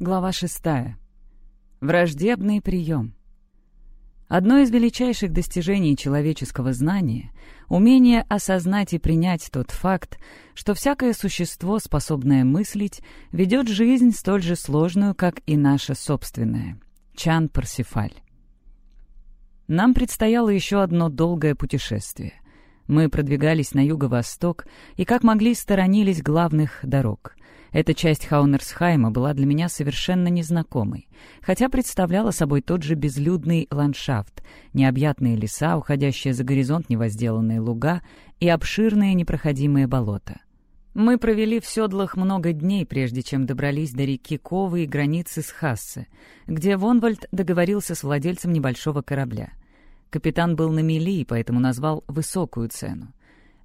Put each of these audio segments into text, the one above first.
Глава шестая. Враждебный прием. Одно из величайших достижений человеческого знания — умение осознать и принять тот факт, что всякое существо, способное мыслить, ведет жизнь столь же сложную, как и наша собственная. Чан Парсифаль. Нам предстояло еще одно долгое путешествие. Мы продвигались на юго-восток и, как могли, сторонились главных дорог. Эта часть Хаунерсхайма была для меня совершенно незнакомой, хотя представляла собой тот же безлюдный ландшафт, необъятные леса, уходящие за горизонт невозделанные луга и обширные непроходимые болота. Мы провели в седлах много дней, прежде чем добрались до реки Ковы и границы с Хассе, где Вонвальд договорился с владельцем небольшого корабля. Капитан был на мели, поэтому назвал высокую цену.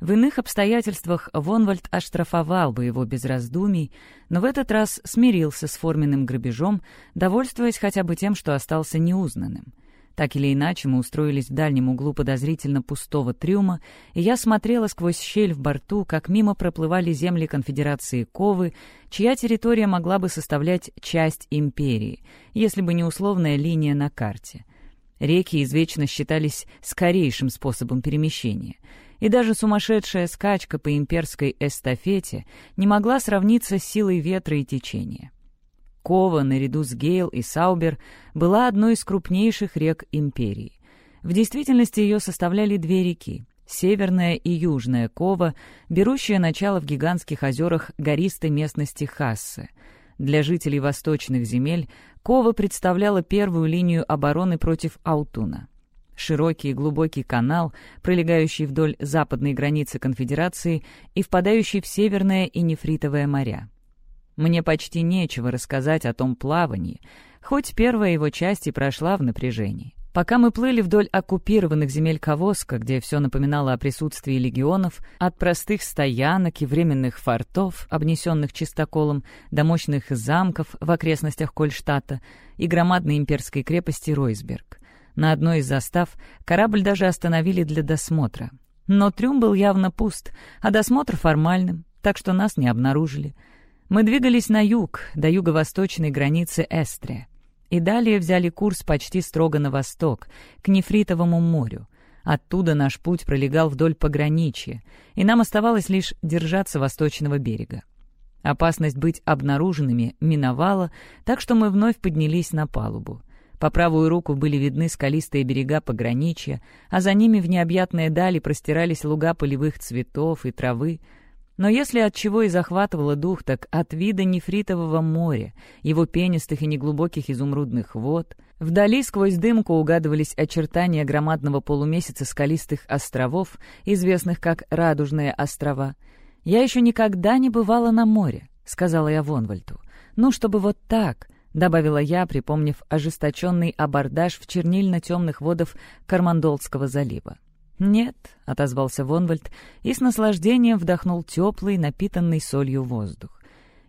В иных обстоятельствах Вонвальд оштрафовал бы его без раздумий, но в этот раз смирился с форменным грабежом, довольствуясь хотя бы тем, что остался неузнанным. Так или иначе, мы устроились в дальнем углу подозрительно пустого трюма, и я смотрела сквозь щель в борту, как мимо проплывали земли конфедерации Ковы, чья территория могла бы составлять часть империи, если бы не условная линия на карте. Реки извечно считались скорейшим способом перемещения — и даже сумасшедшая скачка по имперской эстафете не могла сравниться с силой ветра и течения. Кова, наряду с Гейл и Саубер, была одной из крупнейших рек империи. В действительности ее составляли две реки — Северная и Южная Кова, берущие начало в гигантских озерах гористой местности Хассе. Для жителей восточных земель Кова представляла первую линию обороны против Аутуна. Широкий и глубокий канал, пролегающий вдоль западной границы конфедерации и впадающий в Северное и Нефритовое моря. Мне почти нечего рассказать о том плавании, хоть первая его часть и прошла в напряжении. Пока мы плыли вдоль оккупированных земель Ковоска, где все напоминало о присутствии легионов, от простых стоянок и временных фортов, обнесенных чистоколом, до мощных замков в окрестностях Кольштата и громадной имперской крепости Ройсберг. На одной из застав корабль даже остановили для досмотра. Но трюм был явно пуст, а досмотр формальным, так что нас не обнаружили. Мы двигались на юг, до юго-восточной границы Эстрия. И далее взяли курс почти строго на восток, к Нефритовому морю. Оттуда наш путь пролегал вдоль пограничья, и нам оставалось лишь держаться восточного берега. Опасность быть обнаруженными миновала, так что мы вновь поднялись на палубу. По правую руку были видны скалистые берега пограничья, а за ними в необъятные дали простирались луга полевых цветов и травы. Но если от чего и захватывало дух, так от вида нефритового моря, его пенистых и неглубоких изумрудных вод. Вдали сквозь дымку угадывались очертания громадного полумесяца скалистых островов, известных как Радужные острова. «Я еще никогда не бывала на море», — сказала я Вонвальту. «Ну, чтобы вот так, — добавила я, припомнив ожесточенный абордаж в чернильно-темных водах Кармандолского залива. «Нет», — отозвался Вонвальд и с наслаждением вдохнул теплый, напитанный солью воздух.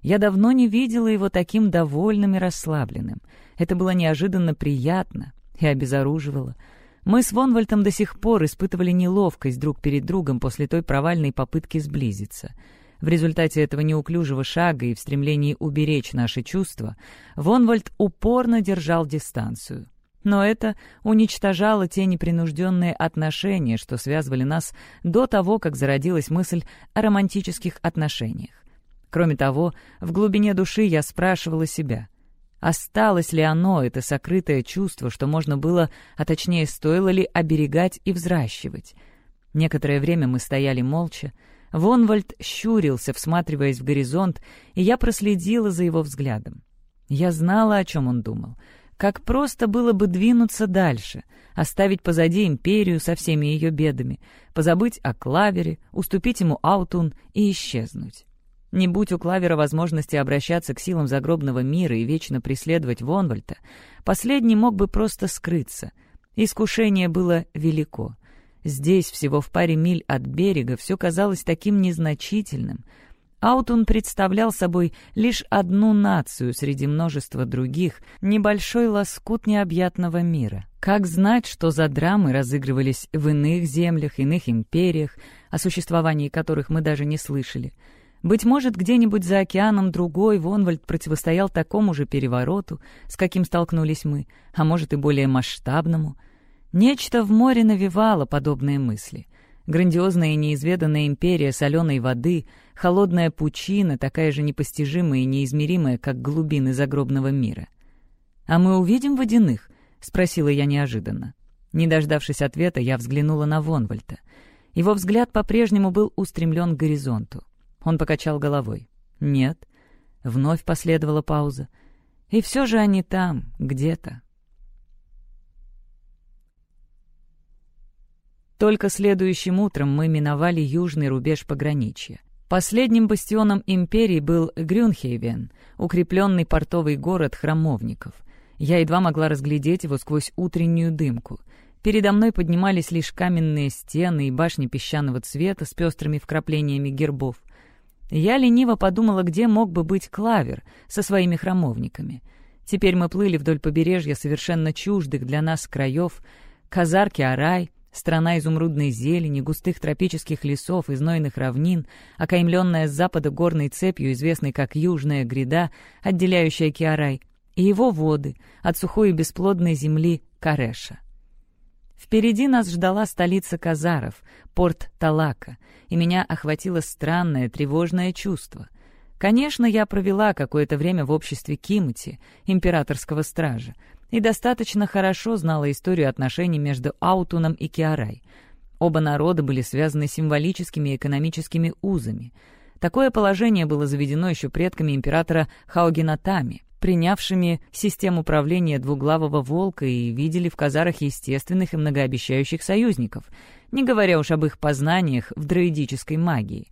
Я давно не видела его таким довольным и расслабленным. Это было неожиданно приятно и обезоруживало. Мы с Вонвальтом до сих пор испытывали неловкость друг перед другом после той провальной попытки сблизиться — в результате этого неуклюжего шага и в стремлении уберечь наши чувства, Вонвальд упорно держал дистанцию. Но это уничтожало те непринужденные отношения, что связывали нас до того, как зародилась мысль о романтических отношениях. Кроме того, в глубине души я спрашивала себя, осталось ли оно, это сокрытое чувство, что можно было, а точнее стоило ли оберегать и взращивать. Некоторое время мы стояли молча, Вонвальд щурился, всматриваясь в горизонт, и я проследила за его взглядом. Я знала, о чем он думал. Как просто было бы двинуться дальше, оставить позади империю со всеми ее бедами, позабыть о Клавере, уступить ему Аутун и исчезнуть. Не будь у Клавера возможности обращаться к силам загробного мира и вечно преследовать Вонвальта, последний мог бы просто скрыться. Искушение было велико. Здесь, всего в паре миль от берега, все казалось таким незначительным. Аутун представлял собой лишь одну нацию среди множества других, небольшой лоскут необъятного мира. Как знать, что за драмы разыгрывались в иных землях, иных империях, о существовании которых мы даже не слышали? Быть может, где-нибудь за океаном другой Вонвальд противостоял такому же перевороту, с каким столкнулись мы, а может и более масштабному. Нечто в море навевало подобные мысли. Грандиозная и неизведанная империя соленой воды, холодная пучина, такая же непостижимая и неизмеримая, как глубины загробного мира. «А мы увидим водяных?» — спросила я неожиданно. Не дождавшись ответа, я взглянула на Вонвальта. Его взгляд по-прежнему был устремлен к горизонту. Он покачал головой. «Нет». Вновь последовала пауза. «И все же они там, где-то». Только следующим утром мы миновали южный рубеж пограничья. Последним бастионом империи был Грюнхейвен, укрепленный портовый город храмовников. Я едва могла разглядеть его сквозь утреннюю дымку. Передо мной поднимались лишь каменные стены и башни песчаного цвета с пестрыми вкраплениями гербов. Я лениво подумала, где мог бы быть Клавер со своими храмовниками. Теперь мы плыли вдоль побережья совершенно чуждых для нас краев, казарки Арай, страна изумрудной зелени, густых тропических лесов и знойных равнин, окаймленная с запада горной цепью, известной как Южная гряда, отделяющая Киарай, и его воды от сухой и бесплодной земли Кареша. Впереди нас ждала столица Казаров, порт Талака, и меня охватило странное, тревожное чувство. Конечно, я провела какое-то время в обществе Кимати, императорского стража, и достаточно хорошо знала историю отношений между Аутуном и Киарай. Оба народа были связаны символическими и экономическими узами. Такое положение было заведено еще предками императора Хаугенатами принявшими систему управления двуглавого волка и видели в казарах естественных и многообещающих союзников, не говоря уж об их познаниях в дроидической магии.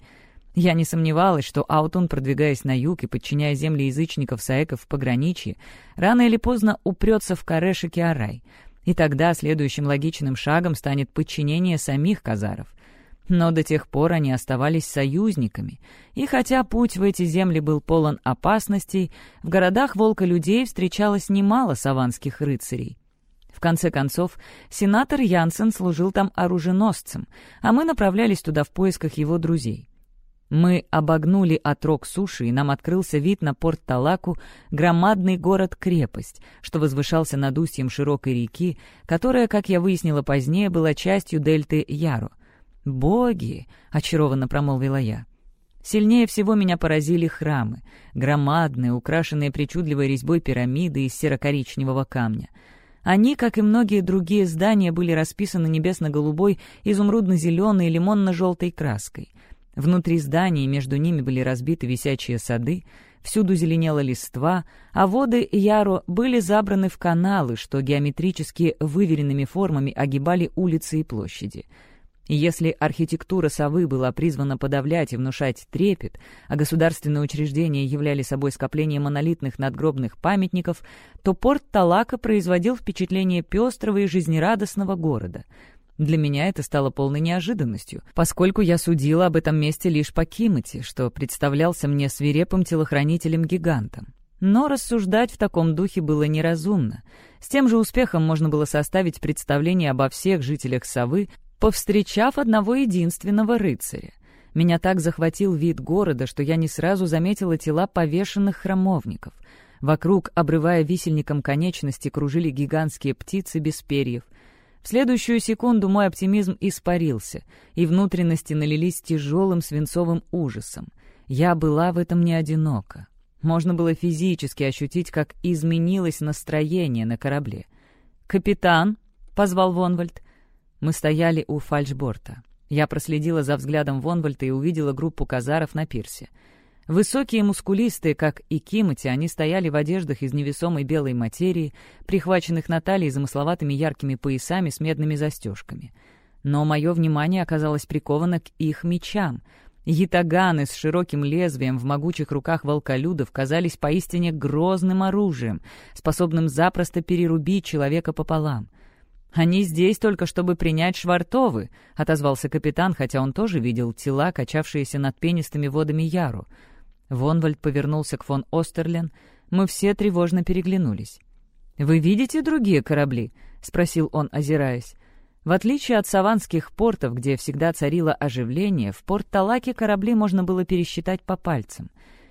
Я не сомневалась, что Аутун, продвигаясь на юг и подчиняя земли язычников-саеков в пограничье, рано или поздно упрется в Кареш и Киарай, и тогда следующим логичным шагом станет подчинение самих казаров — но до тех пор они оставались союзниками, и хотя путь в эти земли был полон опасностей, в городах волка-людей встречалось немало саванских рыцарей. В конце концов, сенатор Янсен служил там оруженосцем, а мы направлялись туда в поисках его друзей. Мы обогнули отрог суши, и нам открылся вид на порт Талаку, громадный город-крепость, что возвышался над устьем широкой реки, которая, как я выяснила позднее, была частью дельты Яро — «Боги!» — очарованно промолвила я. Сильнее всего меня поразили храмы, громадные, украшенные причудливой резьбой пирамиды из серо-коричневого камня. Они, как и многие другие здания, были расписаны небесно-голубой, изумрудно-зеленой и лимонно-желтой краской. Внутри зданий между ними были разбиты висячие сады, всюду зеленела листва, а воды Яро были забраны в каналы, что геометрически выверенными формами огибали улицы и площади — если архитектура совы была призвана подавлять и внушать трепет, а государственные учреждения являли собой скопление монолитных надгробных памятников, то порт Талака производил впечатление пестрого и жизнерадостного города. Для меня это стало полной неожиданностью, поскольку я судила об этом месте лишь по Кимати, что представлялся мне свирепым телохранителем-гигантом. Но рассуждать в таком духе было неразумно. С тем же успехом можно было составить представление обо всех жителях Совы, повстречав одного единственного рыцаря. Меня так захватил вид города, что я не сразу заметила тела повешенных храмовников. Вокруг, обрывая висельником конечности, кружили гигантские птицы без перьев. В следующую секунду мой оптимизм испарился, и внутренности налились тяжелым свинцовым ужасом. Я была в этом не одинока. Можно было физически ощутить, как изменилось настроение на корабле. «Капитан!» — позвал Вонвальд. Мы стояли у фальшборта. Я проследила за взглядом Вонвальта и увидела группу казаров на пирсе. Высокие мускулистые, как и Кимати, они стояли в одеждах из невесомой белой материи, прихваченных на талии замысловатыми яркими поясами с медными застежками. Но мое внимание оказалось приковано к их мечам. Ятаганы с широким лезвием в могучих руках волколюдов казались поистине грозным оружием, способным запросто перерубить человека пополам — «Они здесь только чтобы принять Швартовы», — отозвался капитан, хотя он тоже видел тела, качавшиеся над пенистыми водами Яру. Вонвальд повернулся к фон Остерлен. Мы все тревожно переглянулись. «Вы видите другие корабли?» — спросил он, озираясь. В отличие от саванских портов, где всегда царило оживление, в порт Талаки корабли можно было пересчитать по пальцам.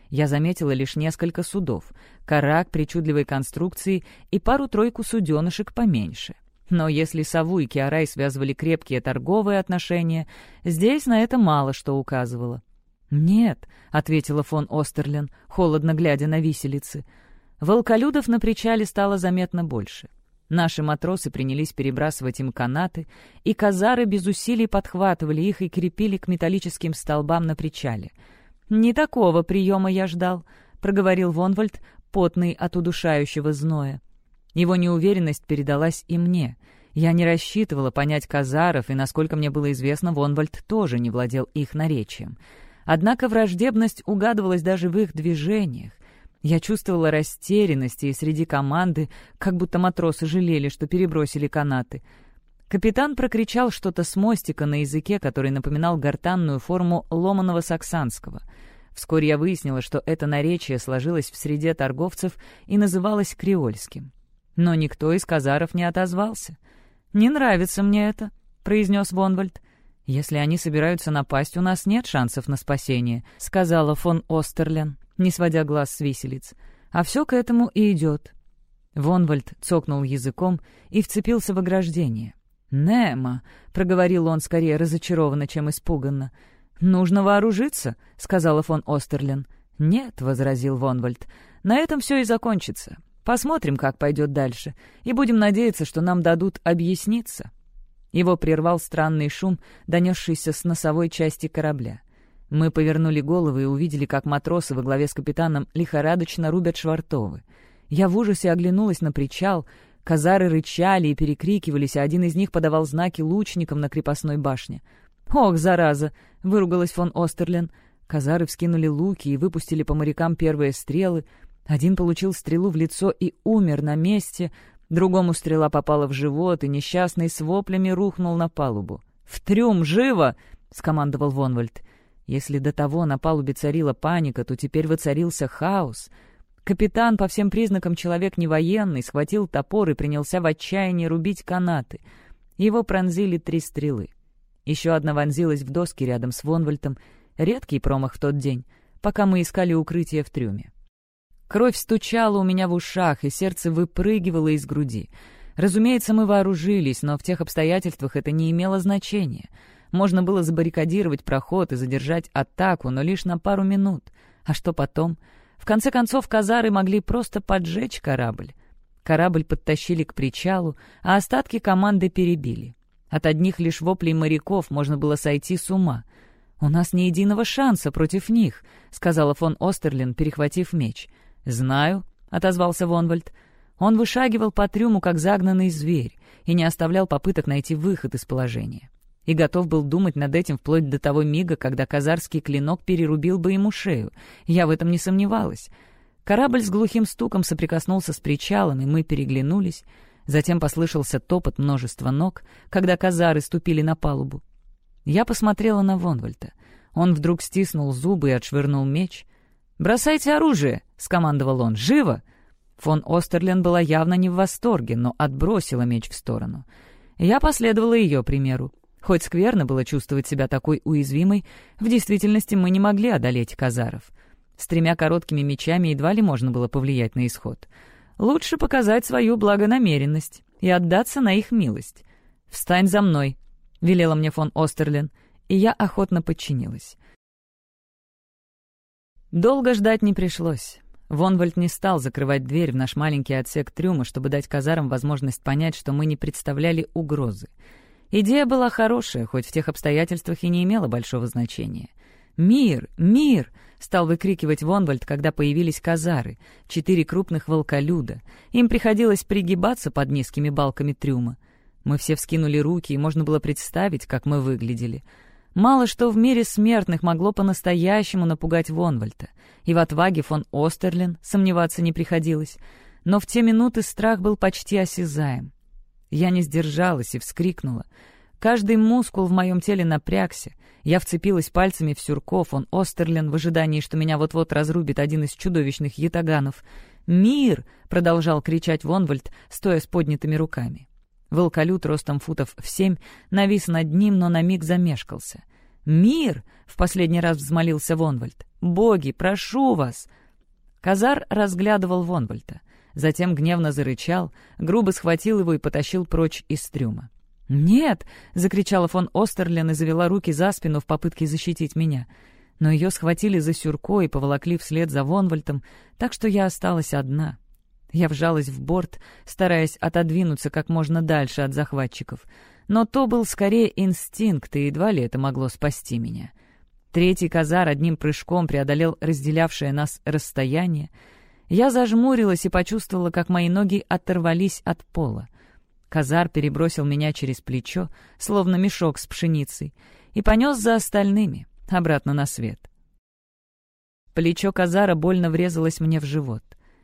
Я заметила лишь несколько судов, карак причудливой конструкции и пару-тройку суденышек поменьше. Но если Саву и Киарай связывали крепкие торговые отношения, здесь на это мало что указывало. «Нет», — ответила фон Остерлен, холодно глядя на виселицы. Волколюдов на причале стало заметно больше. Наши матросы принялись перебрасывать им канаты, и казары без усилий подхватывали их и крепили к металлическим столбам на причале. «Не такого приема я ждал», — проговорил Вонвальд, потный от удушающего зноя. Его неуверенность передалась и мне. Я не рассчитывала понять казаров, и, насколько мне было известно, Вонвальд тоже не владел их наречием. Однако враждебность угадывалась даже в их движениях. Я чувствовала растерянность, и среди команды, как будто матросы жалели, что перебросили канаты. Капитан прокричал что-то с мостика на языке, который напоминал гортанную форму ломаного саксанского. Вскоре я выяснила, что это наречие сложилось в среде торговцев и называлось креольским. Но никто из казаров не отозвался. «Не нравится мне это», — произнес Вонвальд. «Если они собираются напасть, у нас нет шансов на спасение», — сказала фон Остерлен, не сводя глаз с виселиц. «А все к этому и идет». Вонвальд цокнул языком и вцепился в ограждение. «Немо», — проговорил он скорее разочарованно, чем испуганно. «Нужно вооружиться», — сказала фон Остерлен. «Нет», — возразил Вонвальд, — «на этом все и закончится. Посмотрим, как пойдет дальше, и будем надеяться, что нам дадут объясниться». Его прервал странный шум, донесшийся с носовой части корабля. Мы повернули головы и увидели, как матросы во главе с капитаном лихорадочно рубят швартовы. Я в ужасе оглянулась на причал. Казары рычали и перекрикивались, а один из них подавал знаки лучникам на крепостной башне. «Ох, зараза!» — выругалась фон Остерлен. Казары вскинули луки и выпустили по морякам первые стрелы. Один получил стрелу в лицо и умер на месте, другому стрела попала в живот, и несчастный с воплями рухнул на палубу. «В трюм, живо!» — скомандовал Вонвальд. Если до того на палубе царила паника, то теперь воцарился хаос. Капитан, по всем признакам человек не военный, схватил топор и принялся в отчаянии рубить канаты. Его пронзили три стрелы. Еще одна вонзилась в доски рядом с Вонвальтом. Редкий промах в тот день, пока мы искали укрытие в трюме. Кровь стучала у меня в ушах, и сердце выпрыгивало из груди. Разумеется, мы вооружились, но в тех обстоятельствах это не имело значения. Можно было забаррикадировать проход и задержать атаку, но лишь на пару минут. А что потом? В конце концов, казары могли просто поджечь корабль. Корабль подтащили к причалу, а остатки команды перебили. От одних лишь воплей моряков можно было сойти с ума. «У нас ни единого шанса против них», — сказала фон Остерлин, перехватив меч — «Знаю», — отозвался Вонвальд. Он вышагивал по трюму, как загнанный зверь, и не оставлял попыток найти выход из положения. И готов был думать над этим вплоть до того мига, когда казарский клинок перерубил бы ему шею. Я в этом не сомневалась. Корабль с глухим стуком соприкоснулся с причалом, и мы переглянулись. Затем послышался топот множества ног, когда казары ступили на палубу. Я посмотрела на Вонвальта. Он вдруг стиснул зубы и отшвырнул меч. «Бросайте оружие!» — скомандовал он. «Живо!» Фон Остерлен была явно не в восторге, но отбросила меч в сторону. Я последовала ее примеру. Хоть скверно было чувствовать себя такой уязвимой, в действительности мы не могли одолеть казаров. С тремя короткими мечами едва ли можно было повлиять на исход. Лучше показать свою благонамеренность и отдаться на их милость. «Встань за мной», — велела мне фон Остерлен, и я охотно подчинилась. Долго ждать не пришлось. Вонвальд не стал закрывать дверь в наш маленький отсек трюма, чтобы дать казарам возможность понять, что мы не представляли угрозы. Идея была хорошая, хоть в тех обстоятельствах и не имела большого значения. «Мир! Мир!» — стал выкрикивать Вонвальд, когда появились казары, четыре крупных волколюда. Им приходилось пригибаться под низкими балками трюма. Мы все вскинули руки, и можно было представить, как мы выглядели — Мало что в мире смертных могло по-настоящему напугать Вонвальта, и в отваге фон Остерлин сомневаться не приходилось, но в те минуты страх был почти осязаем. Я не сдержалась и вскрикнула. Каждый мускул в моем теле напрягся. Я вцепилась пальцами в сюрков, он Остерлин в ожидании, что меня вот-вот разрубит один из чудовищных ятаганов. «Мир!» — продолжал кричать Вонвальд, стоя с поднятыми руками. Волколют ростом футов в семь навис над ним, но на миг замешкался. «Мир!» — в последний раз взмолился Вонвальд. «Боги, прошу вас!» Казар разглядывал Вонвальда. Затем гневно зарычал, грубо схватил его и потащил прочь из трюма. «Нет!» — закричала фон Остерлен и завела руки за спину в попытке защитить меня. Но ее схватили за сюрко и поволокли вслед за Вонвальтом, так что я осталась одна. Я вжалась в борт, стараясь отодвинуться как можно дальше от захватчиков. Но то был скорее инстинкт, и едва ли это могло спасти меня. Третий казар одним прыжком преодолел разделявшее нас расстояние. Я зажмурилась и почувствовала, как мои ноги оторвались от пола. Казар перебросил меня через плечо, словно мешок с пшеницей, и понес за остальными, обратно на свет. Плечо Казара больно врезалось мне в живот.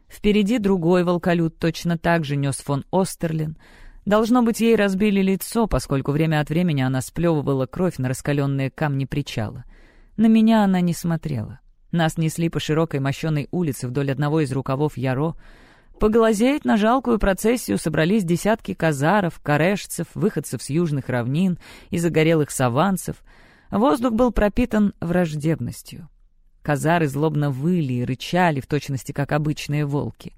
Впереди другой волколют точно так же нес фон Остерлин. Должно быть, ей разбили лицо, поскольку время от времени она сплевывала кровь на раскаленные камни причала. На меня она не смотрела. Нас несли по широкой мощеной улице вдоль одного из рукавов Яро. Поглазеть на жалкую процессию собрались десятки казаров, корешцев, выходцев с южных равнин и загорелых саванцев. Воздух был пропитан враждебностью. Казары злобно выли и рычали, в точности как обычные волки.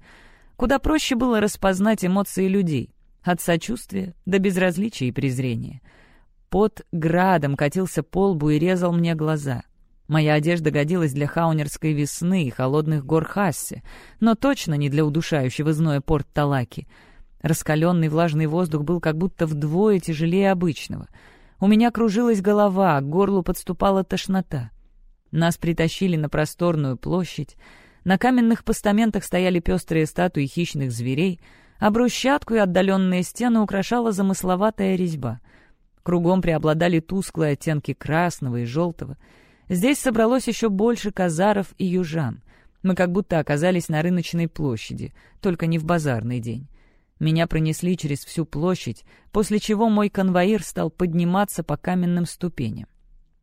Куда проще было распознать эмоции людей, от сочувствия до безразличия и презрения. Под градом катился по лбу и резал мне глаза. Моя одежда годилась для хаунерской весны и холодных гор Хасси, но точно не для удушающего зноя порт Талаки. Раскаленный влажный воздух был как будто вдвое тяжелее обычного. У меня кружилась голова, к горлу подступала тошнота. Нас притащили на просторную площадь. На каменных постаментах стояли пестрые статуи хищных зверей, а брусчатку и отдаленные стены украшала замысловатая резьба. Кругом преобладали тусклые оттенки красного и желтого. Здесь собралось еще больше казаров и южан. Мы как будто оказались на рыночной площади, только не в базарный день. Меня пронесли через всю площадь, после чего мой конвоир стал подниматься по каменным ступеням.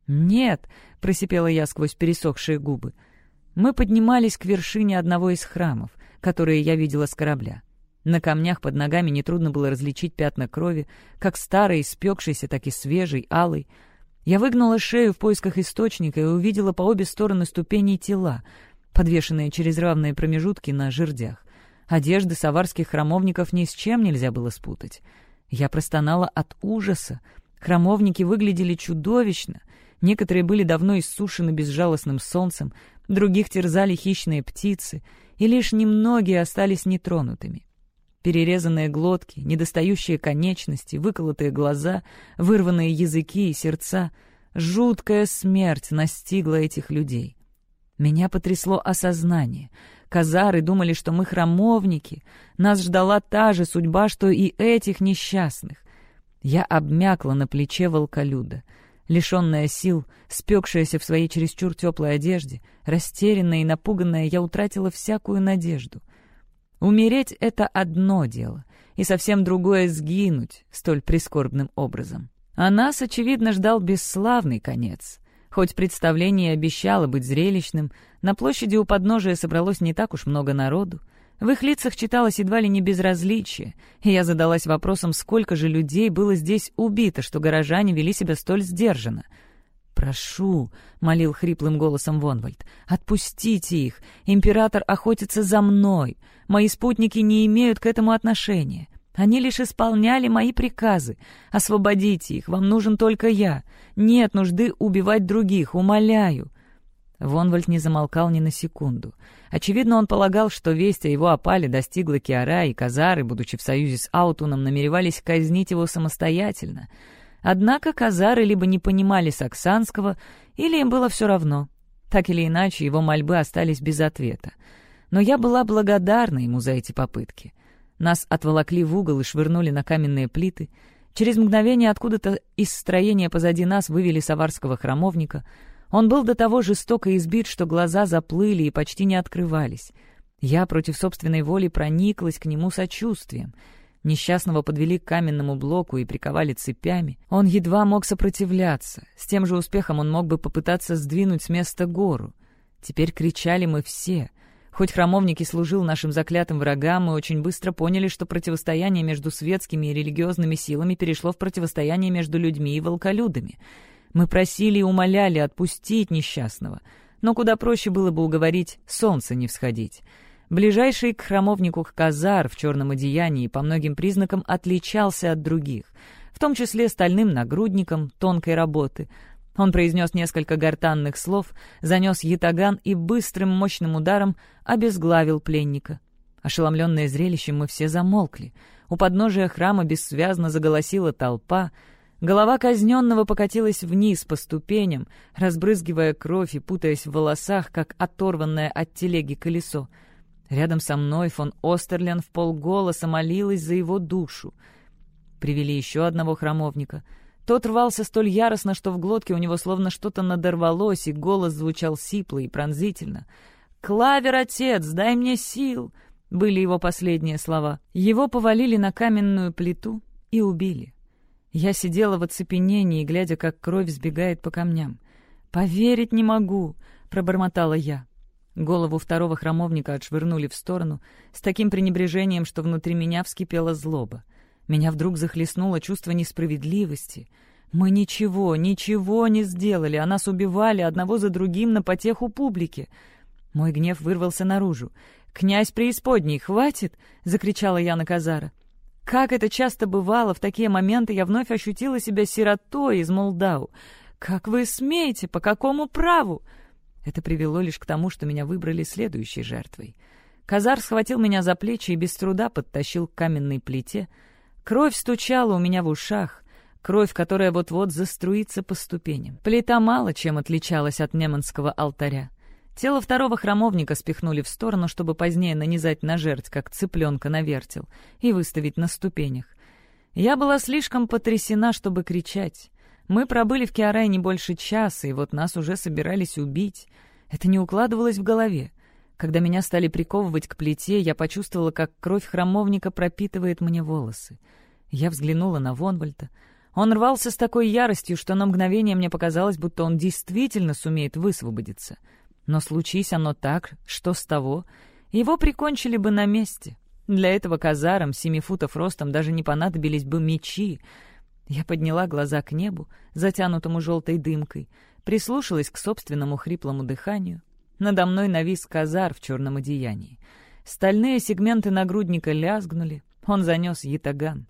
«Нет!» — просипела я сквозь пересохшие губы. Мы поднимались к вершине одного из храмов, которые я видела с корабля. На камнях под ногами нетрудно было различить пятна крови, как старой, испекшейся, так и свежей, алой. Я выгнула шею в поисках источника и увидела по обе стороны ступеней тела, подвешенные через равные промежутки на жердях. Одежды саварских храмовников ни с чем нельзя было спутать. Я простонала от ужаса. Храмовники выглядели чудовищно — Некоторые были давно иссушены безжалостным солнцем, других терзали хищные птицы, и лишь немногие остались нетронутыми. Перерезанные глотки, недостающие конечности, выколотые глаза, вырванные языки и сердца — жуткая смерть настигла этих людей. Меня потрясло осознание. Казары думали, что мы храмовники. Нас ждала та же судьба, что и этих несчастных. Я обмякла на плече волколюда — Лишенная сил, спекшаяся в своей чересчур теплой одежде, растерянная и напуганная, я утратила всякую надежду. Умереть — это одно дело, и совсем другое — сгинуть столь прискорбным образом. А нас, очевидно, ждал бесславный конец. Хоть представление обещало быть зрелищным, на площади у подножия собралось не так уж много народу, в их лицах читалось едва ли не безразличие, и я задалась вопросом, сколько же людей было здесь убито, что горожане вели себя столь сдержанно. «Прошу», — молил хриплым голосом Вонвальд, — «отпустите их. Император охотится за мной. Мои спутники не имеют к этому отношения. Они лишь исполняли мои приказы. Освободите их, вам нужен только я. Нет нужды убивать других, умоляю». Вонвальд не замолкал ни на секунду. Очевидно, он полагал, что весть о его опале достигла Киара, и Казары, будучи в союзе с Аутуном, намеревались казнить его самостоятельно. Однако Казары либо не понимали саксанского, или им было все равно. Так или иначе, его мольбы остались без ответа. Но я была благодарна ему за эти попытки. Нас отволокли в угол и швырнули на каменные плиты. Через мгновение откуда-то из строения позади нас вывели саварского храмовника — он был до того жестоко избит, что глаза заплыли и почти не открывались. Я против собственной воли прониклась к нему сочувствием. Несчастного подвели к каменному блоку и приковали цепями. Он едва мог сопротивляться. С тем же успехом он мог бы попытаться сдвинуть с места гору. Теперь кричали мы все. Хоть храмовник и служил нашим заклятым врагам, мы очень быстро поняли, что противостояние между светскими и религиозными силами перешло в противостояние между людьми и волколюдами. Мы просили и умоляли отпустить несчастного, но куда проще было бы уговорить солнце не всходить. Ближайший к храмовнику Казар в черном одеянии по многим признакам отличался от других, в том числе стальным нагрудником тонкой работы. Он произнес несколько гортанных слов, занес ятаган и быстрым мощным ударом обезглавил пленника. Ошеломленные зрелищем мы все замолкли. У подножия храма бессвязно заголосила толпа. Голова казненного покатилась вниз по ступеням, разбрызгивая кровь и путаясь в волосах, как оторванное от телеги колесо. Рядом со мной фон Остерлен в полголоса молилась за его душу. Привели еще одного храмовника. Тот рвался столь яростно, что в глотке у него словно что-то надорвалось, и голос звучал сипло и пронзительно. «Клавер, отец, дай мне сил!» — были его последние слова. Его повалили на каменную плиту и убили. Я сидела в оцепенении, глядя, как кровь сбегает по камням. «Поверить не могу!» — пробормотала я. Голову второго храмовника отшвырнули в сторону с таким пренебрежением, что внутри меня вскипела злоба. Меня вдруг захлестнуло чувство несправедливости. Мы ничего, ничего не сделали, а нас убивали одного за другим на потеху публики. Мой гнев вырвался наружу. «Князь преисподней, хватит!» — закричала я на Казара. Как это часто бывало, в такие моменты я вновь ощутила себя сиротой из Молдау. «Как вы смеете? По какому праву?» Это привело лишь к тому, что меня выбрали следующей жертвой. Казар схватил меня за плечи и без труда подтащил к каменной плите. Кровь стучала у меня в ушах, кровь, которая вот-вот заструится по ступеням. Плита мало чем отличалась от неманского алтаря. Тело второго храмовника спихнули в сторону, чтобы позднее нанизать на жерть, как цыпленка на вертел, и выставить на ступенях. Я была слишком потрясена, чтобы кричать. Мы пробыли в Киарае не больше часа, и вот нас уже собирались убить. Это не укладывалось в голове. Когда меня стали приковывать к плите, я почувствовала, как кровь храмовника пропитывает мне волосы. Я взглянула на Вонвальта. Он рвался с такой яростью, что на мгновение мне показалось, будто он действительно сумеет высвободиться. Но случись оно так, что с того, его прикончили бы на месте. Для этого казарам семи футов ростом даже не понадобились бы мечи, я подняла глаза к небу, затянутому желтой дымкой, прислушалась к собственному хриплому дыханию. Надо мной навис казар в черном одеянии. Стальные сегменты нагрудника лязгнули, он занес ятаган.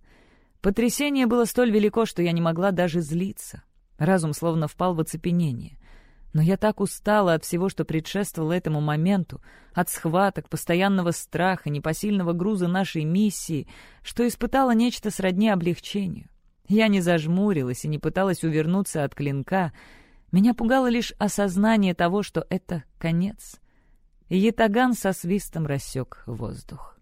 Потрясение было столь велико, что я не могла даже злиться. Разум словно впал в оцепенение. Но я так устала от всего, что предшествовало этому моменту, от схваток, постоянного страха, непосильного груза нашей миссии, что испытала нечто сродни облегчению. Я не зажмурилась и не пыталась увернуться от клинка. Меня пугало лишь осознание того, что это конец. И ятаган со свистом рассек воздух.